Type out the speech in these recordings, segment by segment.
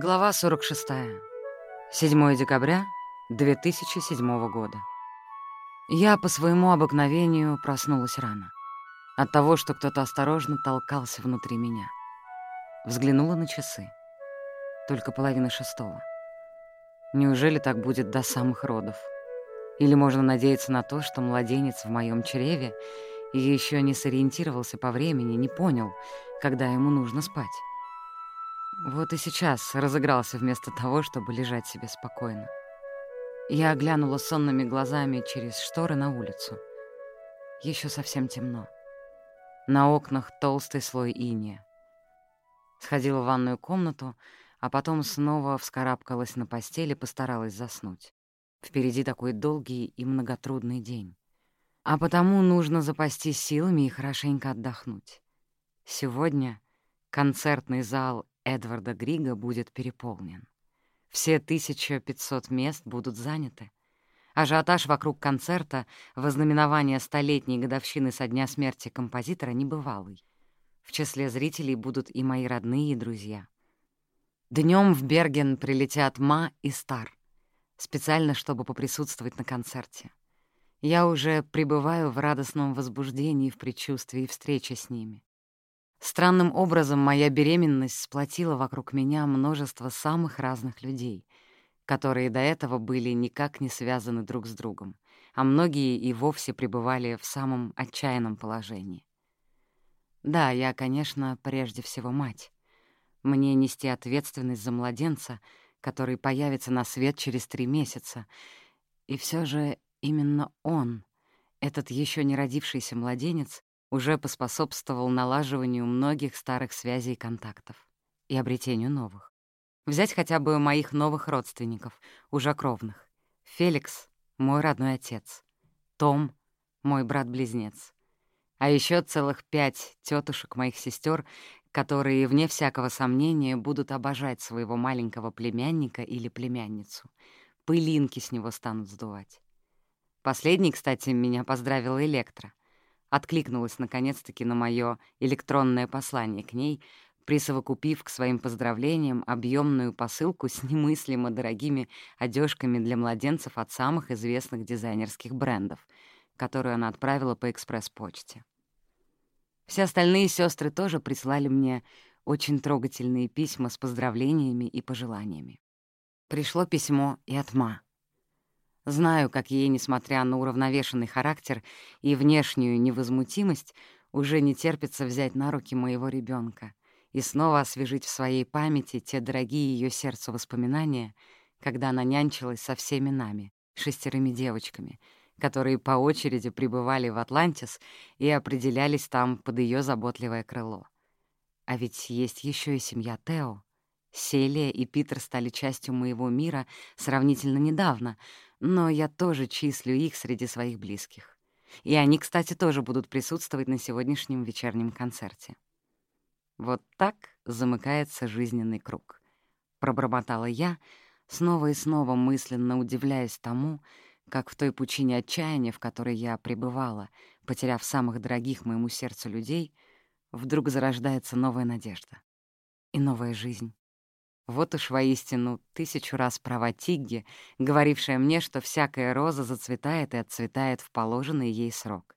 Глава 46. 7 декабря 2007 года. Я по своему обыкновению проснулась рано. От того, что кто-то осторожно толкался внутри меня. Взглянула на часы. Только половина шестого. Неужели так будет до самых родов? Или можно надеяться на то, что младенец в моем чреве еще не сориентировался по времени, не понял, когда ему нужно спать? Вот и сейчас разыгрался вместо того, чтобы лежать себе спокойно. Я оглянула сонными глазами через шторы на улицу. Еще совсем темно. На окнах толстый слой иния. Сходила в ванную комнату, а потом снова вскарабкалась на постели постаралась заснуть. Впереди такой долгий и многотрудный день. А потому нужно запастись силами и хорошенько отдохнуть. Сегодня концертный зал Эдварда Грига будет переполнен. Все 1500 мест будут заняты. Ажиотаж вокруг концерта в ознаменование столетней годовщины со дня смерти композитора небывалый. В числе зрителей будут и мои родные и друзья. Днем в Берген прилетят Ма и Стар, специально, чтобы поприсутствовать на концерте. Я уже пребываю в радостном возбуждении в предчувствии встречи с ними. Странным образом моя беременность сплотила вокруг меня множество самых разных людей, которые до этого были никак не связаны друг с другом, а многие и вовсе пребывали в самом отчаянном положении. Да, я, конечно, прежде всего мать. Мне нести ответственность за младенца, который появится на свет через три месяца. И все же именно он, этот еще не родившийся младенец, уже поспособствовал налаживанию многих старых связей и контактов и обретению новых. Взять хотя бы моих новых родственников, уже кровных. Феликс — мой родной отец. Том — мой брат-близнец. А еще целых пять тетушек моих сестер, которые, вне всякого сомнения, будут обожать своего маленького племянника или племянницу. Пылинки с него станут сдувать. Последний, кстати, меня поздравила Электро откликнулась наконец-таки на мое электронное послание к ней, присовокупив к своим поздравлениям объемную посылку с немыслимо дорогими одежками для младенцев от самых известных дизайнерских брендов, которую она отправила по экспресс-почте. Все остальные сестры тоже прислали мне очень трогательные письма с поздравлениями и пожеланиями. Пришло письмо и от Ма. Знаю, как ей, несмотря на уравновешенный характер и внешнюю невозмутимость, уже не терпится взять на руки моего ребенка и снова освежить в своей памяти те дорогие ее сердцу воспоминания, когда она нянчилась со всеми нами, шестерыми девочками, которые по очереди прибывали в Атлантис и определялись там под ее заботливое крыло. А ведь есть еще и семья Тео. Селия и Питер стали частью моего мира сравнительно недавно — но я тоже числю их среди своих близких. И они, кстати, тоже будут присутствовать на сегодняшнем вечернем концерте. Вот так замыкается жизненный круг. Пробормотала я, снова и снова мысленно удивляясь тому, как в той пучине отчаяния, в которой я пребывала, потеряв самых дорогих моему сердцу людей, вдруг зарождается новая надежда и новая жизнь. Вот уж воистину тысячу раз права Тигги, говорившая мне, что всякая роза зацветает и отцветает в положенный ей срок.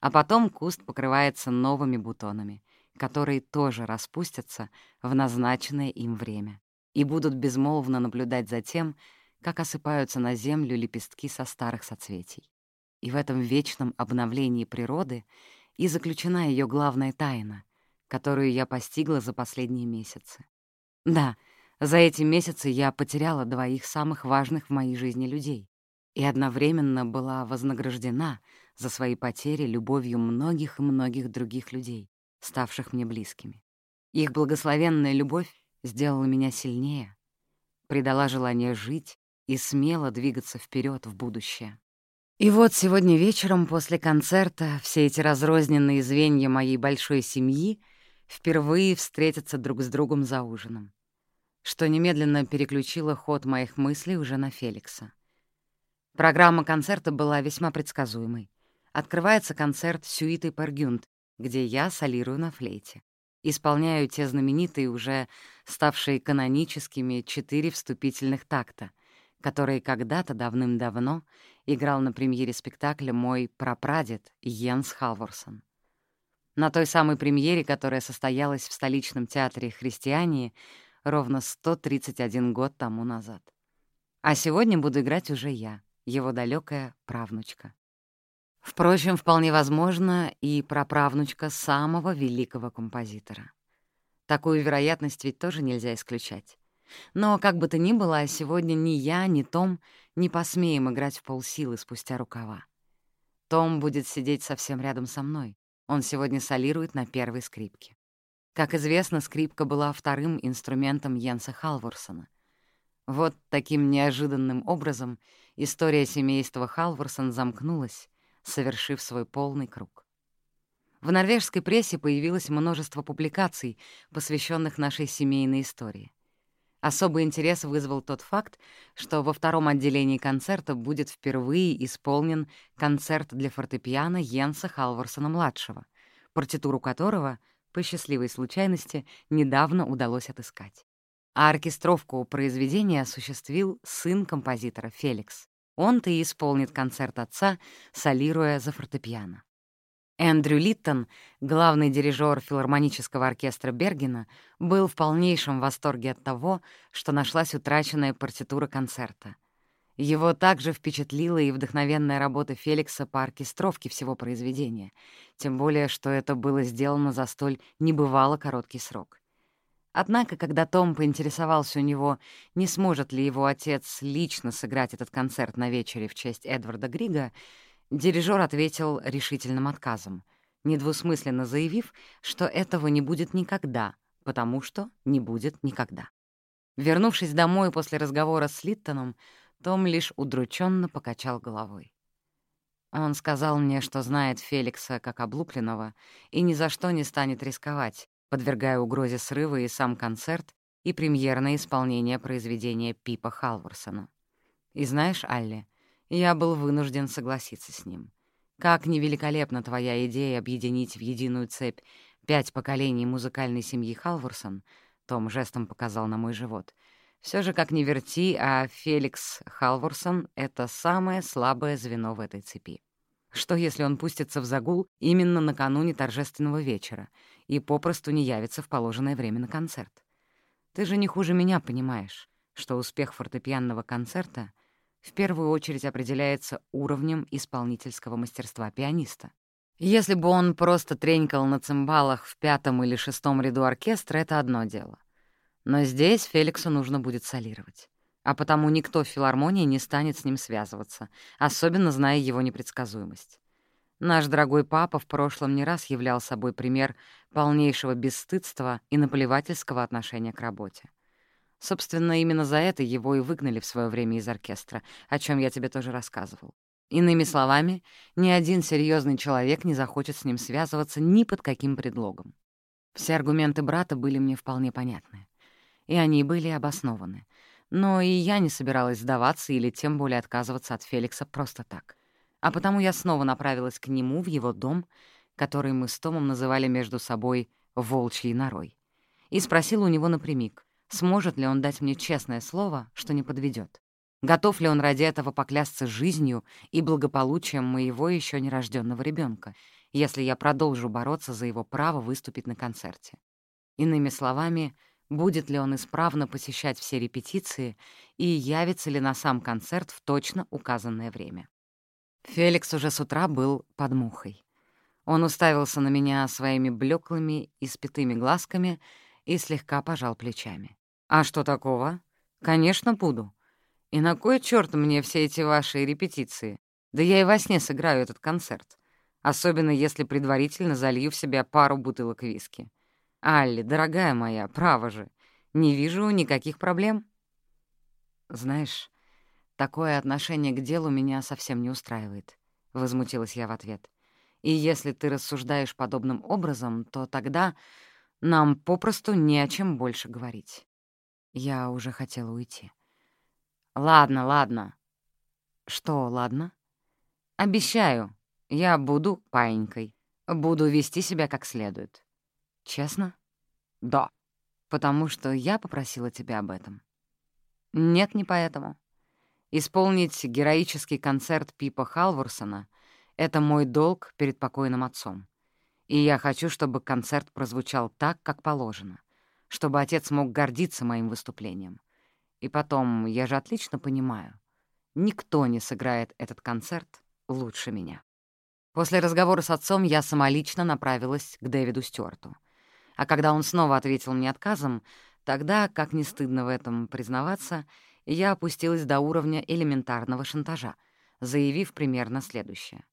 А потом куст покрывается новыми бутонами, которые тоже распустятся в назначенное им время и будут безмолвно наблюдать за тем, как осыпаются на землю лепестки со старых соцветий. И в этом вечном обновлении природы и заключена ее главная тайна, которую я постигла за последние месяцы. Да, — за эти месяцы я потеряла двоих самых важных в моей жизни людей и одновременно была вознаграждена за свои потери любовью многих и многих других людей, ставших мне близкими. Их благословенная любовь сделала меня сильнее, придала желание жить и смело двигаться вперед в будущее. И вот сегодня вечером после концерта все эти разрозненные звенья моей большой семьи впервые встретятся друг с другом за ужином что немедленно переключило ход моих мыслей уже на Феликса. Программа концерта была весьма предсказуемой. Открывается концерт «Сюиты Пергюнд», где я солирую на флейте. исполняю те знаменитые, уже ставшие каноническими, четыре вступительных такта, которые когда-то давным-давно играл на премьере спектакля мой прапрадед Йенс Халворсон. На той самой премьере, которая состоялась в столичном театре «Христиане» ровно 131 год тому назад. А сегодня буду играть уже я, его далекая правнучка. Впрочем, вполне возможно, и праправнучка самого великого композитора. Такую вероятность ведь тоже нельзя исключать. Но, как бы то ни было, сегодня ни я, ни Том не посмеем играть в полсилы спустя рукава. Том будет сидеть совсем рядом со мной. Он сегодня солирует на первой скрипке. Как известно, скрипка была вторым инструментом Йенса Халворсона. Вот таким неожиданным образом история семейства Халворсон замкнулась, совершив свой полный круг. В норвежской прессе появилось множество публикаций, посвященных нашей семейной истории. Особый интерес вызвал тот факт, что во втором отделении концерта будет впервые исполнен концерт для фортепиано Йенса Халварсона-младшего, партитуру которого, по счастливой случайности, недавно удалось отыскать. А оркестровку произведения осуществил сын композитора Феликс. Он-то и исполнит концерт отца, солируя за фортепиано. Эндрю Литтон, главный дирижер филармонического оркестра Бергена, был в полнейшем восторге от того, что нашлась утраченная партитура концерта. Его также впечатлила и вдохновенная работа Феликса по оркестровке всего произведения, тем более, что это было сделано за столь небывало короткий срок. Однако, когда Том поинтересовался у него, не сможет ли его отец лично сыграть этот концерт на вечере в честь Эдварда Грига, дирижер ответил решительным отказом, недвусмысленно заявив, что этого не будет никогда, потому что не будет никогда. Вернувшись домой после разговора с Литтоном, том лишь удрученно покачал головой. Он сказал мне, что знает Феликса как облупленного и ни за что не станет рисковать, подвергая угрозе срыва и сам концерт, и премьерное исполнение произведения Пипа Халварсона. И знаешь, Алли, я был вынужден согласиться с ним. Как невеликолепна твоя идея объединить в единую цепь пять поколений музыкальной семьи Халварсон, Том жестом показал на мой живот. Все же, как ни верти, а Феликс Халварсон — это самое слабое звено в этой цепи. Что, если он пустится в загул именно накануне торжественного вечера и попросту не явится в положенное время на концерт? Ты же не хуже меня понимаешь, что успех фортепианного концерта в первую очередь определяется уровнем исполнительского мастерства пианиста. Если бы он просто тренькал на цимбалах в пятом или шестом ряду оркестра, это одно дело. Но здесь Феликсу нужно будет солировать а потому никто в филармонии не станет с ним связываться, особенно зная его непредсказуемость. Наш дорогой папа в прошлом не раз являл собой пример полнейшего бесстыдства и наплевательского отношения к работе. Собственно, именно за это его и выгнали в свое время из оркестра, о чем я тебе тоже рассказывал. Иными словами, ни один серьезный человек не захочет с ним связываться ни под каким предлогом. Все аргументы брата были мне вполне понятны. И они были обоснованы — но и я не собиралась сдаваться или тем более отказываться от Феликса просто так. А потому я снова направилась к нему в его дом, который мы с Томом называли между собой «волчьей норой», и спросила у него напрямик, сможет ли он дать мне честное слово, что не подведет. Готов ли он ради этого поклясться жизнью и благополучием моего еще нерожденного ребенка, если я продолжу бороться за его право выступить на концерте? Иными словами, будет ли он исправно посещать все репетиции и явится ли на сам концерт в точно указанное время. Феликс уже с утра был под мухой. Он уставился на меня своими блеклыми и спитыми глазками и слегка пожал плечами. «А что такого? Конечно, буду. И на кой черт мне все эти ваши репетиции? Да я и во сне сыграю этот концерт. Особенно если предварительно залью в себя пару бутылок виски. «Алли, дорогая моя, право же, не вижу никаких проблем». «Знаешь, такое отношение к делу меня совсем не устраивает», — возмутилась я в ответ. «И если ты рассуждаешь подобным образом, то тогда нам попросту не о чем больше говорить». Я уже хотела уйти. «Ладно, ладно». «Что ладно?» «Обещаю, я буду паинькой, буду вести себя как следует». «Честно?» «Да, потому что я попросила тебя об этом». «Нет, не поэтому. Исполнить героический концерт Пипа Халворсона — это мой долг перед покойным отцом. И я хочу, чтобы концерт прозвучал так, как положено, чтобы отец мог гордиться моим выступлением. И потом, я же отлично понимаю, никто не сыграет этот концерт лучше меня. После разговора с отцом я самолично направилась к Дэвиду Стюарту. А когда он снова ответил мне отказом, тогда, как не стыдно в этом признаваться, я опустилась до уровня элементарного шантажа, заявив примерно следующее.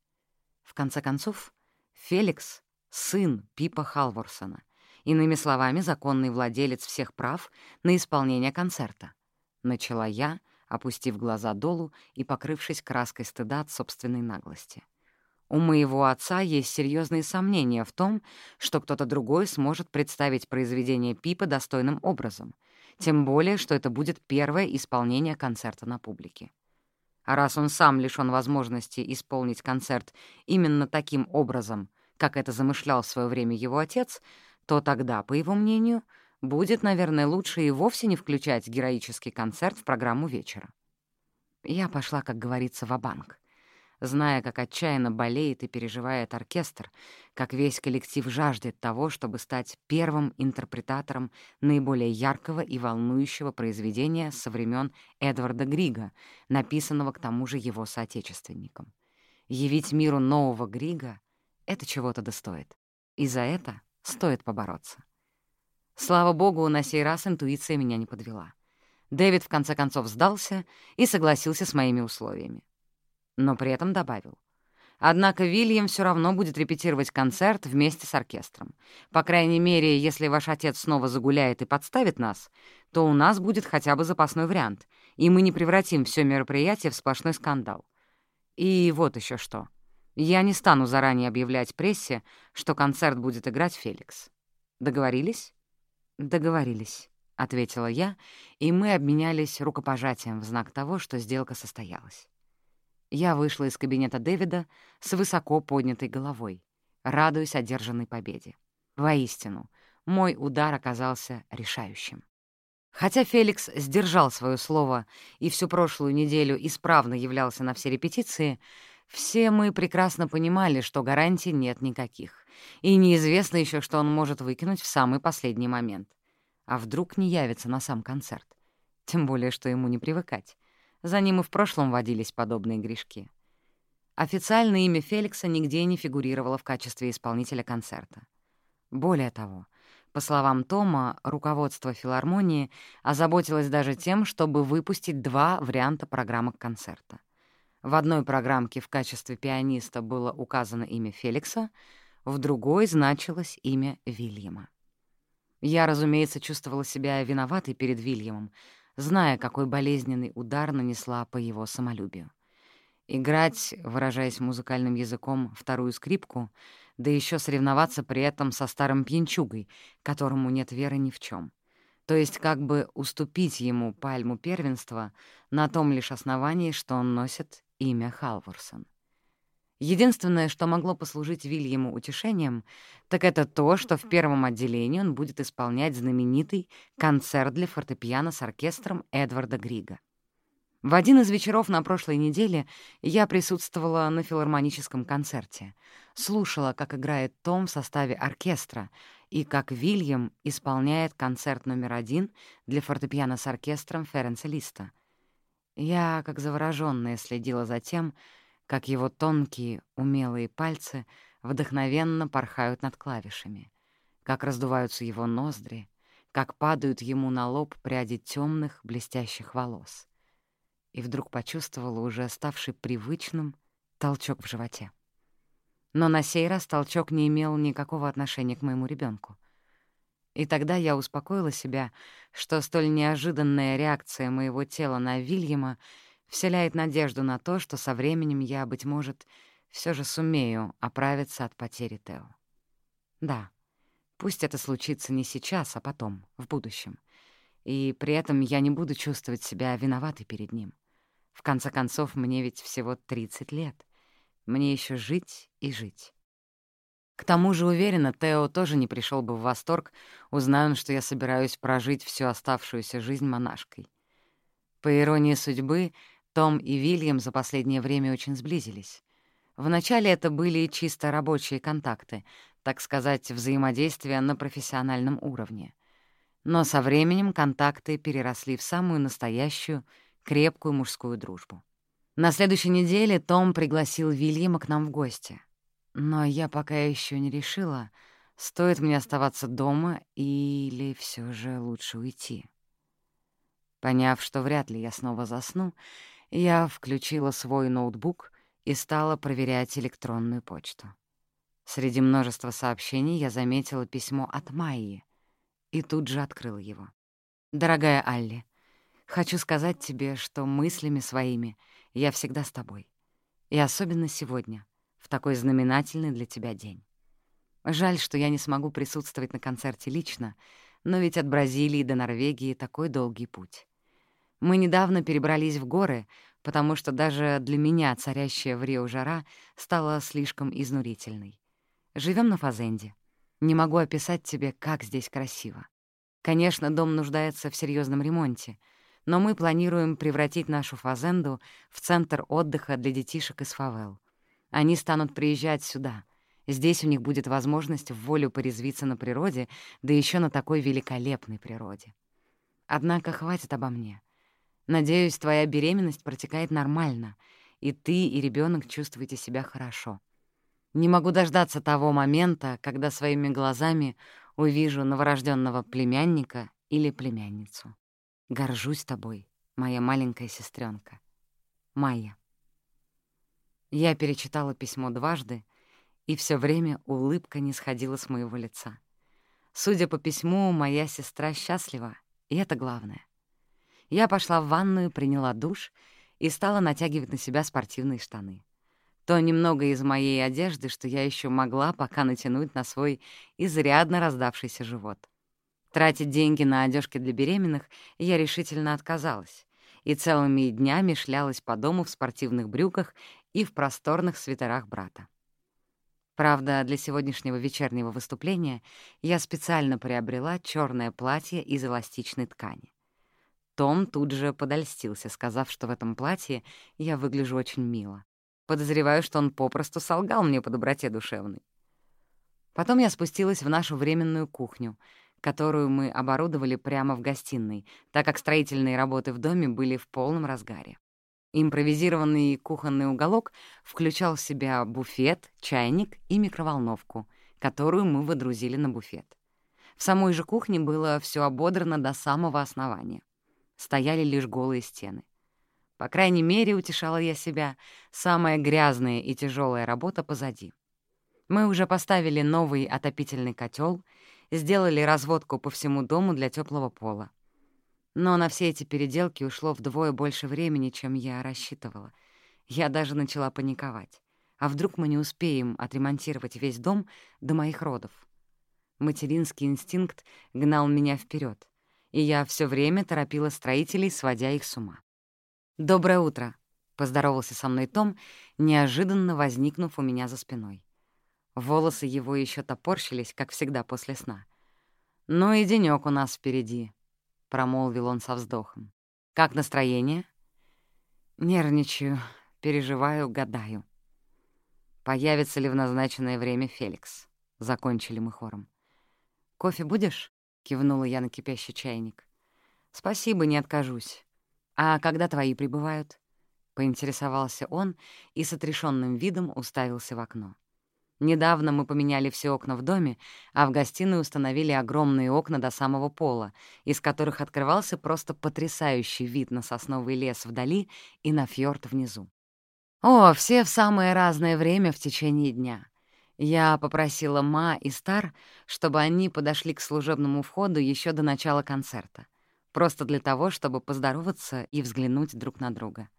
В конце концов, Феликс — сын Пипа Халворсона, иными словами, законный владелец всех прав на исполнение концерта. Начала я, опустив глаза долу и покрывшись краской стыда от собственной наглости. У моего отца есть серьезные сомнения в том, что кто-то другой сможет представить произведение Пипа достойным образом, тем более, что это будет первое исполнение концерта на публике. А раз он сам лишён возможности исполнить концерт именно таким образом, как это замышлял в своё время его отец, то тогда, по его мнению, будет, наверное, лучше и вовсе не включать героический концерт в программу вечера. Я пошла, как говорится, в банк зная, как отчаянно болеет и переживает оркестр, как весь коллектив жаждет того, чтобы стать первым интерпретатором наиболее яркого и волнующего произведения со времен Эдварда Грига, написанного к тому же его соотечественником. Явить миру нового Грига — это чего-то достоит. И за это стоит побороться. Слава богу, на сей раз интуиция меня не подвела. Дэвид в конце концов сдался и согласился с моими условиями но при этом добавил. Однако Вильям все равно будет репетировать концерт вместе с оркестром. По крайней мере, если ваш отец снова загуляет и подставит нас, то у нас будет хотя бы запасной вариант, и мы не превратим все мероприятие в сплошной скандал. И вот еще что. Я не стану заранее объявлять прессе, что концерт будет играть Феликс. Договорились? Договорились, — ответила я, и мы обменялись рукопожатием в знак того, что сделка состоялась. Я вышла из кабинета Дэвида с высоко поднятой головой, радуясь одержанной победе. Воистину, мой удар оказался решающим. Хотя Феликс сдержал свое слово и всю прошлую неделю исправно являлся на все репетиции, все мы прекрасно понимали, что гарантий нет никаких, и неизвестно еще, что он может выкинуть в самый последний момент. А вдруг не явится на сам концерт? Тем более, что ему не привыкать. За ним и в прошлом водились подобные грешки. Официальное имя Феликса нигде не фигурировало в качестве исполнителя концерта. Более того, по словам Тома, руководство филармонии озаботилось даже тем, чтобы выпустить два варианта программок концерта. В одной программке в качестве пианиста было указано имя Феликса, в другой значилось имя Вильяма. Я, разумеется, чувствовала себя виноватой перед Вильямом, зная, какой болезненный удар нанесла по его самолюбию. Играть, выражаясь музыкальным языком, вторую скрипку, да еще соревноваться при этом со старым пьянчугой, которому нет веры ни в чем. То есть как бы уступить ему пальму первенства на том лишь основании, что он носит имя Халворсон. Единственное, что могло послужить Вильяму утешением, так это то, что в первом отделении он будет исполнять знаменитый концерт для фортепиано с оркестром Эдварда Грига. В один из вечеров на прошлой неделе я присутствовала на филармоническом концерте, слушала, как играет Том в составе оркестра и как Вильям исполняет концерт номер один для фортепиано с оркестром Ференца Листа. Я, как заворожённая, следила за тем, как его тонкие, умелые пальцы вдохновенно порхают над клавишами, как раздуваются его ноздри, как падают ему на лоб пряди темных блестящих волос. И вдруг почувствовала уже ставший привычным толчок в животе. Но на сей раз толчок не имел никакого отношения к моему ребенку. И тогда я успокоила себя, что столь неожиданная реакция моего тела на Вильяма — вселяет надежду на то, что со временем я, быть может, все же сумею оправиться от потери Тео. Да, пусть это случится не сейчас, а потом, в будущем. И при этом я не буду чувствовать себя виноватой перед ним. В конце концов, мне ведь всего 30 лет. Мне еще жить и жить. К тому же, уверена, Тео тоже не пришел бы в восторг, узнав, что я собираюсь прожить всю оставшуюся жизнь монашкой. По иронии судьбы, Том и Вильям за последнее время очень сблизились. Вначале это были чисто рабочие контакты, так сказать, взаимодействие на профессиональном уровне. Но со временем контакты переросли в самую настоящую, крепкую мужскую дружбу. На следующей неделе Том пригласил Вильяма к нам в гости. Но я пока еще не решила, стоит мне оставаться дома или все же лучше уйти. Поняв, что вряд ли я снова засну, я включила свой ноутбук и стала проверять электронную почту. Среди множества сообщений я заметила письмо от Майи и тут же открыла его. «Дорогая Алли, хочу сказать тебе, что мыслями своими я всегда с тобой. И особенно сегодня, в такой знаменательный для тебя день. Жаль, что я не смогу присутствовать на концерте лично, но ведь от Бразилии до Норвегии такой долгий путь. Мы недавно перебрались в горы, потому что даже для меня царящая в Рио жара стала слишком изнурительной. Живем на Фазенде. Не могу описать тебе, как здесь красиво. Конечно, дом нуждается в серьезном ремонте, но мы планируем превратить нашу Фазенду в центр отдыха для детишек из фавел. Они станут приезжать сюда. Здесь у них будет возможность в волю порезвиться на природе, да еще на такой великолепной природе. Однако хватит обо мне. Надеюсь, твоя беременность протекает нормально, и ты и ребенок чувствуете себя хорошо. Не могу дождаться того момента, когда своими глазами увижу новорожденного племянника или племянницу. Горжусь тобой, моя маленькая сестренка. Майя. Я перечитала письмо дважды, и все время улыбка не сходила с моего лица. Судя по письму, моя сестра счастлива, и это главное. Я пошла в ванную, приняла душ и стала натягивать на себя спортивные штаны. То немного из моей одежды, что я еще могла пока натянуть на свой изрядно раздавшийся живот. Тратить деньги на одежки для беременных я решительно отказалась и целыми днями шлялась по дому в спортивных брюках и в просторных свитерах брата. Правда, для сегодняшнего вечернего выступления я специально приобрела черное платье из эластичной ткани. Том тут же подольстился, сказав, что в этом платье я выгляжу очень мило. Подозреваю, что он попросту солгал мне по доброте душевной. Потом я спустилась в нашу временную кухню, которую мы оборудовали прямо в гостиной, так как строительные работы в доме были в полном разгаре. Импровизированный кухонный уголок включал в себя буфет, чайник и микроволновку, которую мы выдрузили на буфет. В самой же кухне было все ободрано до самого основания стояли лишь голые стены. По крайней мере, утешала я себя, самая грязная и тяжелая работа позади. Мы уже поставили новый отопительный котел, сделали разводку по всему дому для теплого пола. Но на все эти переделки ушло вдвое больше времени, чем я рассчитывала. Я даже начала паниковать. А вдруг мы не успеем отремонтировать весь дом до моих родов? Материнский инстинкт гнал меня вперед и я все время торопила строителей, сводя их с ума. «Доброе утро», — поздоровался со мной Том, неожиданно возникнув у меня за спиной. Волосы его еще топорщились, как всегда после сна. «Ну и денёк у нас впереди», — промолвил он со вздохом. «Как настроение?» «Нервничаю, переживаю, гадаю». «Появится ли в назначенное время Феликс?» — закончили мы хором. «Кофе будешь?» Кивнула я на кипящий чайник. «Спасибо, не откажусь. А когда твои прибывают?» Поинтересовался он и с отрешенным видом уставился в окно. Недавно мы поменяли все окна в доме, а в гостиной установили огромные окна до самого пола, из которых открывался просто потрясающий вид на сосновый лес вдали и на фьорд внизу. О, все в самое разное время в течение дня. Я попросила Ма и Стар, чтобы они подошли к служебному входу еще до начала концерта, просто для того, чтобы поздороваться и взглянуть друг на друга.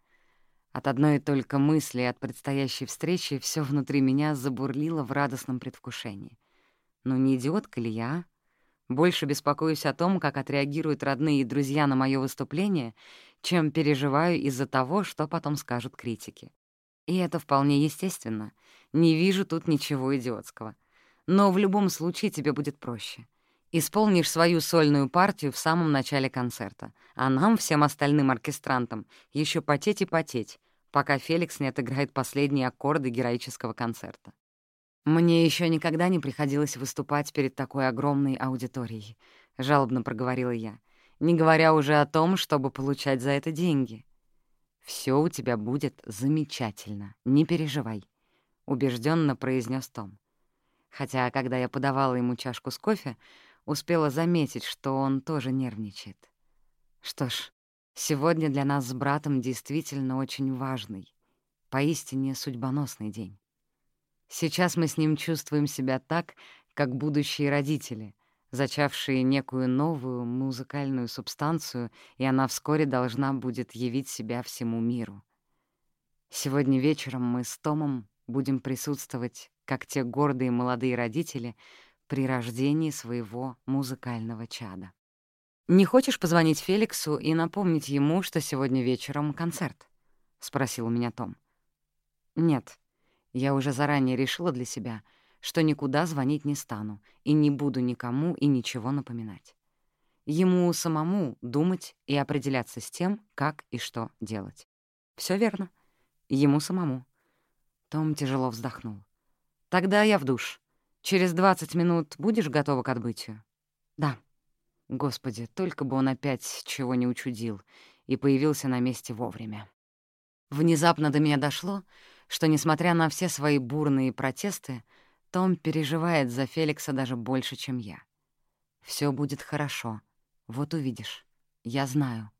От одной только мысли от предстоящей встречи все внутри меня забурлило в радостном предвкушении. Ну не идиотка ли я? Больше беспокоюсь о том, как отреагируют родные и друзья на мое выступление, чем переживаю из-за того, что потом скажут критики. И это вполне естественно. Не вижу тут ничего идиотского. Но в любом случае тебе будет проще. Исполнишь свою сольную партию в самом начале концерта, а нам, всем остальным оркестрантам, еще потеть и потеть, пока Феликс не отыграет последние аккорды героического концерта. «Мне еще никогда не приходилось выступать перед такой огромной аудиторией», — жалобно проговорила я, не говоря уже о том, чтобы получать за это деньги. Все у тебя будет замечательно, не переживай», — убежденно произнес Том. Хотя, когда я подавала ему чашку с кофе, успела заметить, что он тоже нервничает. Что ж, сегодня для нас с братом действительно очень важный, поистине судьбоносный день. Сейчас мы с ним чувствуем себя так, как будущие родители, зачавшие некую новую музыкальную субстанцию, и она вскоре должна будет явить себя всему миру. Сегодня вечером мы с Томом будем присутствовать, как те гордые молодые родители, при рождении своего музыкального чада. «Не хочешь позвонить Феликсу и напомнить ему, что сегодня вечером концерт?» — спросил у меня Том. «Нет, я уже заранее решила для себя, что никуда звонить не стану и не буду никому и ничего напоминать. Ему самому думать и определяться с тем, как и что делать. Все верно. Ему самому. Том тяжело вздохнул. «Тогда я в душ. Через двадцать минут будешь готова к отбытию?» «Да». Господи, только бы он опять чего не учудил и появился на месте вовремя. Внезапно до меня дошло, что, несмотря на все свои бурные протесты, Том переживает за Феликса даже больше, чем я. Все будет хорошо. Вот увидишь. Я знаю».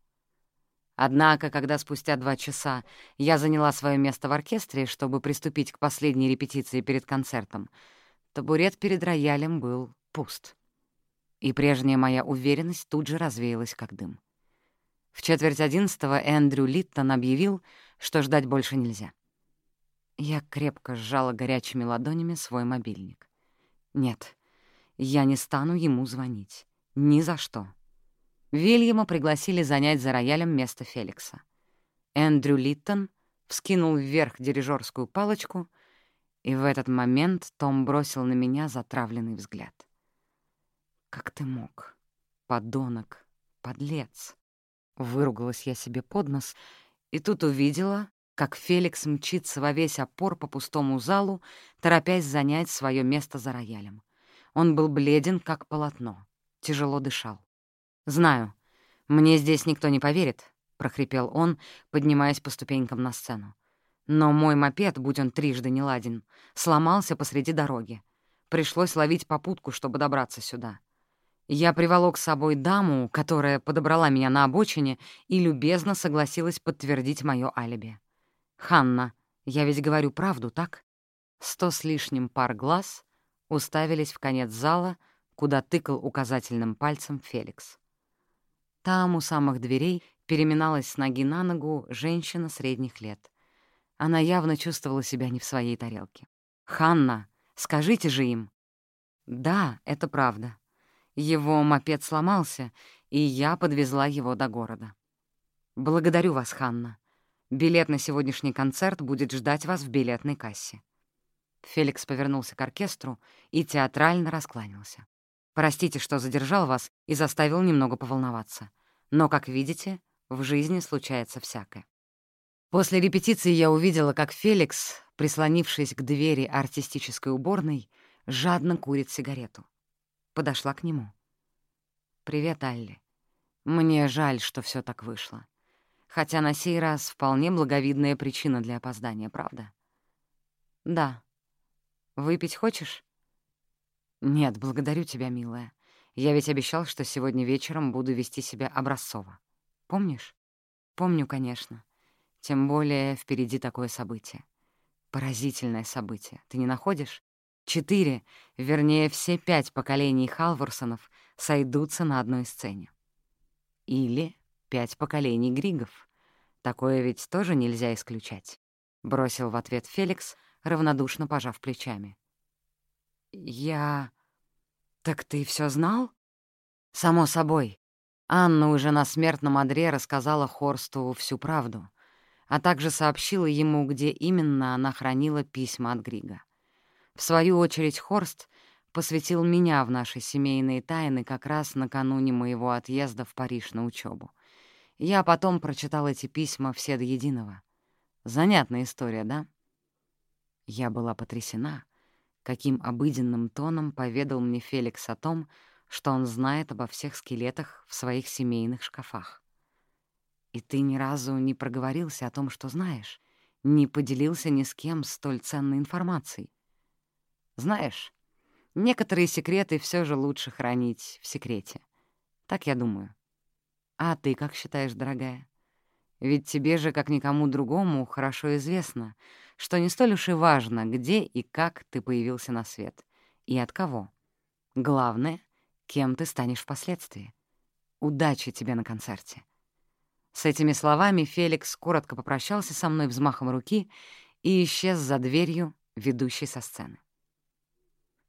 Однако, когда спустя два часа я заняла свое место в оркестре, чтобы приступить к последней репетиции перед концертом, табурет перед роялем был пуст. И прежняя моя уверенность тут же развеялась, как дым. В четверть одиннадцатого Эндрю Литтон объявил, что ждать больше нельзя. Я крепко сжала горячими ладонями свой мобильник. Нет, я не стану ему звонить. Ни за что. Вильяма пригласили занять за роялем место Феликса. Эндрю Литтон вскинул вверх дирижерскую палочку, и в этот момент Том бросил на меня затравленный взгляд. «Как ты мог? Подонок, подлец!» Выругалась я себе под нос, и тут увидела, как Феликс мчится во весь опор по пустому залу, торопясь занять свое место за роялем. Он был бледен, как полотно, тяжело дышал. «Знаю, мне здесь никто не поверит», — прохрипел он, поднимаясь по ступенькам на сцену. «Но мой мопед, будь он трижды неладен, сломался посреди дороги. Пришлось ловить попутку, чтобы добраться сюда. Я приволок с собой даму, которая подобрала меня на обочине и любезно согласилась подтвердить мое алиби. Ханна, я ведь говорю правду, так?» Сто с лишним пар глаз уставились в конец зала, куда тыкал указательным пальцем Феликс. Там, у самых дверей, переминалась с ноги на ногу женщина средних лет. Она явно чувствовала себя не в своей тарелке. «Ханна, скажите же им!» «Да, это правда. Его мопед сломался, и я подвезла его до города. Благодарю вас, Ханна. Билет на сегодняшний концерт будет ждать вас в билетной кассе». Феликс повернулся к оркестру и театрально раскланялся. Простите, что задержал вас и заставил немного поволноваться. Но, как видите, в жизни случается всякое. После репетиции я увидела, как Феликс, прислонившись к двери артистической уборной, жадно курит сигарету. Подошла к нему. «Привет, Алли. Мне жаль, что все так вышло. Хотя на сей раз вполне благовидная причина для опоздания, правда?» «Да. Выпить хочешь?» «Нет, благодарю тебя, милая. Я ведь обещал, что сегодня вечером буду вести себя образцово. Помнишь?» «Помню, конечно. Тем более впереди такое событие. Поразительное событие. Ты не находишь? Четыре, вернее, все пять поколений Халворсонов сойдутся на одной сцене. Или пять поколений Григов. Такое ведь тоже нельзя исключать», — бросил в ответ Феликс, равнодушно пожав плечами. «Я... Так ты все знал?» «Само собой. Анна уже на смертном одре рассказала Хорсту всю правду, а также сообщила ему, где именно она хранила письма от Грига. В свою очередь Хорст посвятил меня в наши семейные тайны как раз накануне моего отъезда в Париж на учебу. Я потом прочитал эти письма все до единого. Занятная история, да? Я была потрясена, каким обыденным тоном поведал мне Феликс о том, что он знает обо всех скелетах в своих семейных шкафах. И ты ни разу не проговорился о том, что знаешь, не поделился ни с кем столь ценной информацией. Знаешь, некоторые секреты все же лучше хранить в секрете. Так я думаю. А ты как считаешь, дорогая? Ведь тебе же, как никому другому, хорошо известно, что не столь уж и важно, где и как ты появился на свет, и от кого. Главное, кем ты станешь впоследствии. Удачи тебе на концерте. С этими словами Феликс коротко попрощался со мной взмахом руки и исчез за дверью, ведущей со сцены.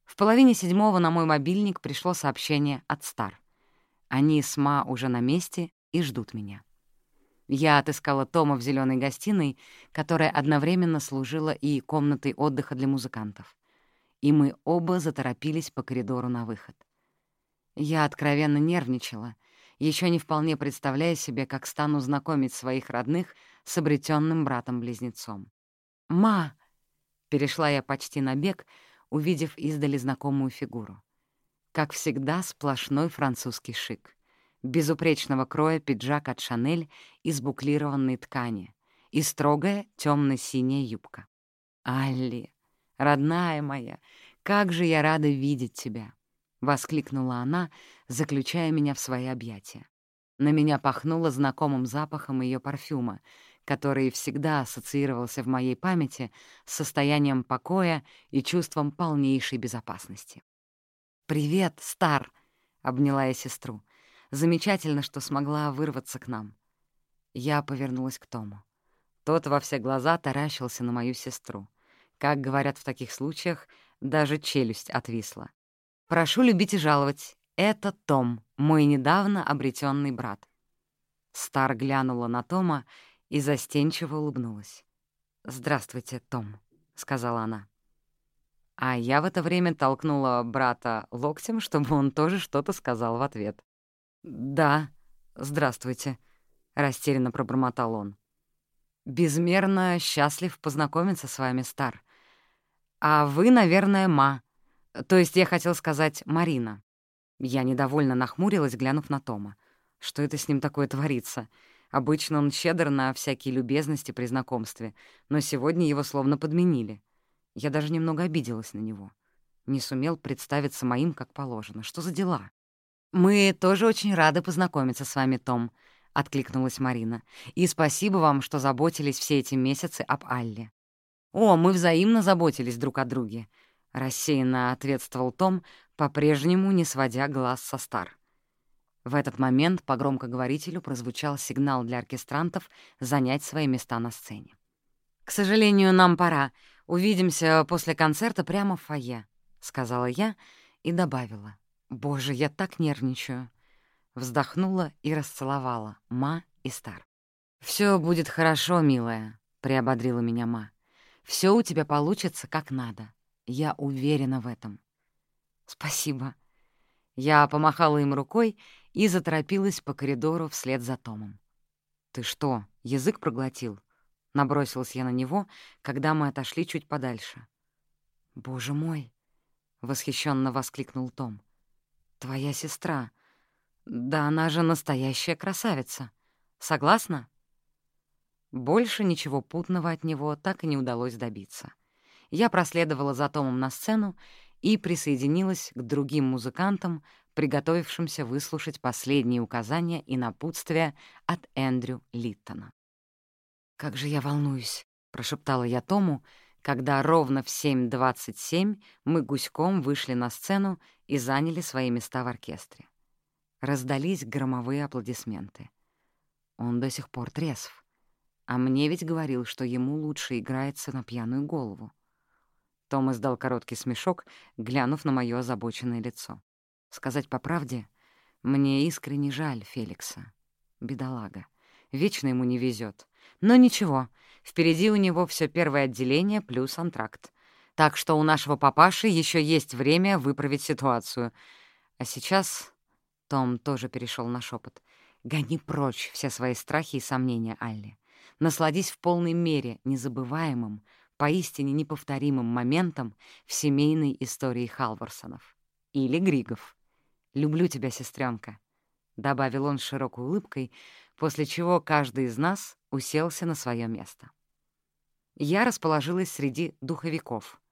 В половине седьмого на мой мобильник пришло сообщение от Стар. Они с Ма уже на месте и ждут меня. Я отыскала Тома в зеленой гостиной, которая одновременно служила и комнатой отдыха для музыкантов. И мы оба заторопились по коридору на выход. Я откровенно нервничала, еще не вполне представляя себе, как стану знакомить своих родных с обретенным братом-близнецом. «Ма!» — перешла я почти на бег, увидев издали знакомую фигуру. Как всегда, сплошной французский шик. Безупречного кроя пиджак от «Шанель» из буклированной ткани и строгая темно синяя юбка. «Алли, родная моя, как же я рада видеть тебя!» — воскликнула она, заключая меня в свои объятия. На меня пахнуло знакомым запахом ее парфюма, который всегда ассоциировался в моей памяти с состоянием покоя и чувством полнейшей безопасности. «Привет, Стар!» — обняла я сестру. «Замечательно, что смогла вырваться к нам». Я повернулась к Тому. Тот во все глаза таращился на мою сестру. Как говорят в таких случаях, даже челюсть отвисла. Прошу любить и жаловать. Это Том, мой недавно обретенный брат. Стар глянула на Тома и застенчиво улыбнулась. «Здравствуйте, Том», — сказала она. А я в это время толкнула брата локтем, чтобы он тоже что-то сказал в ответ. «Да, здравствуйте», — растерянно пробормотал он. «Безмерно счастлив познакомиться с вами, Стар. А вы, наверное, Ма, то есть я хотел сказать Марина. Я недовольно нахмурилась, глянув на Тома. Что это с ним такое творится? Обычно он щедр на всякие любезности при знакомстве, но сегодня его словно подменили. Я даже немного обиделась на него. Не сумел представиться моим, как положено. Что за дела? «Мы тоже очень рады познакомиться с вами, Том», — откликнулась Марина. «И спасибо вам, что заботились все эти месяцы об Алле». «О, мы взаимно заботились друг о друге», — рассеянно ответствовал Том, по-прежнему не сводя глаз со стар. В этот момент по громкоговорителю прозвучал сигнал для оркестрантов занять свои места на сцене. «К сожалению, нам пора. Увидимся после концерта прямо в фойе», — сказала я и добавила. «Боже, я так нервничаю». Вздохнула и расцеловала Ма и Стар. «Всё будет хорошо, милая», — приободрила меня Ма. «Всё у тебя получится как надо. Я уверена в этом. Спасибо. Я помахала им рукой и заторопилась по коридору вслед за Томом. «Ты что, язык проглотил?» — набросилась я на него, когда мы отошли чуть подальше. «Боже мой!» — восхищенно воскликнул Том. «Твоя сестра. Да она же настоящая красавица. Согласна?» Больше ничего путного от него так и не удалось добиться я проследовала за Томом на сцену и присоединилась к другим музыкантам, приготовившимся выслушать последние указания и напутствия от Эндрю Литтона. «Как же я волнуюсь!» — прошептала я Тому, когда ровно в 7.27 мы гуськом вышли на сцену и заняли свои места в оркестре. Раздались громовые аплодисменты. Он до сих пор трезв. А мне ведь говорил, что ему лучше играется на пьяную голову. Том издал короткий смешок, глянув на моё озабоченное лицо. Сказать по правде, мне искренне жаль Феликса. Бедолага. Вечно ему не везет. Но ничего, впереди у него все первое отделение плюс антракт. Так что у нашего папаши еще есть время выправить ситуацию. А сейчас том тоже перешел на шепот. «Гони прочь все свои страхи и сомнения, Алли. Насладись в полной мере незабываемым, поистине неповторимым моментом в семейной истории Халварсонов. Или Григов. Люблю тебя, сестренка, добавил он широкой улыбкой, после чего каждый из нас уселся на свое место. Я расположилась среди духовиков —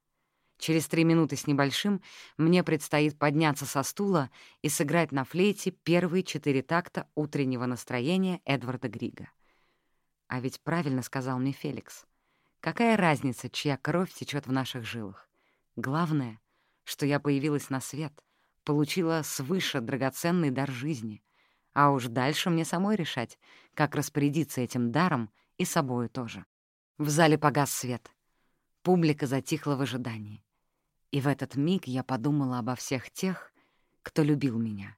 Через три минуты с небольшим мне предстоит подняться со стула и сыграть на флейте первые четыре такта утреннего настроения Эдварда Грига. А ведь правильно сказал мне Феликс. Какая разница, чья кровь течет в наших жилах? Главное, что я появилась на свет, получила свыше драгоценный дар жизни, а уж дальше мне самой решать, как распорядиться этим даром и собою тоже. В зале погас свет. Публика затихла в ожидании. И в этот миг я подумала обо всех тех, кто любил меня,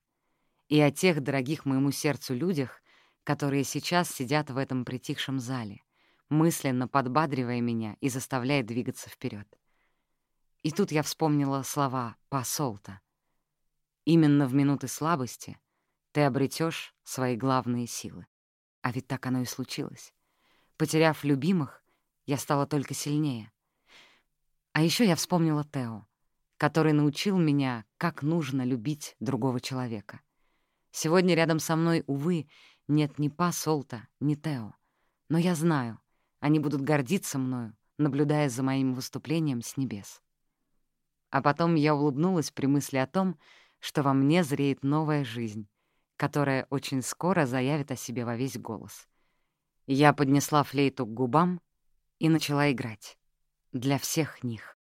и о тех дорогих моему сердцу людях, которые сейчас сидят в этом притихшем зале, мысленно подбадривая меня и заставляя двигаться вперед. И тут я вспомнила слова посолта. «Именно в минуты слабости ты обретешь свои главные силы». А ведь так оно и случилось. Потеряв любимых, я стала только сильнее — а еще я вспомнила Тео, который научил меня, как нужно любить другого человека. Сегодня рядом со мной, увы, нет ни Па Солта, ни Тео. Но я знаю, они будут гордиться мною, наблюдая за моим выступлением с небес. А потом я улыбнулась при мысли о том, что во мне зреет новая жизнь, которая очень скоро заявит о себе во весь голос. Я поднесла флейту к губам и начала играть для всех них.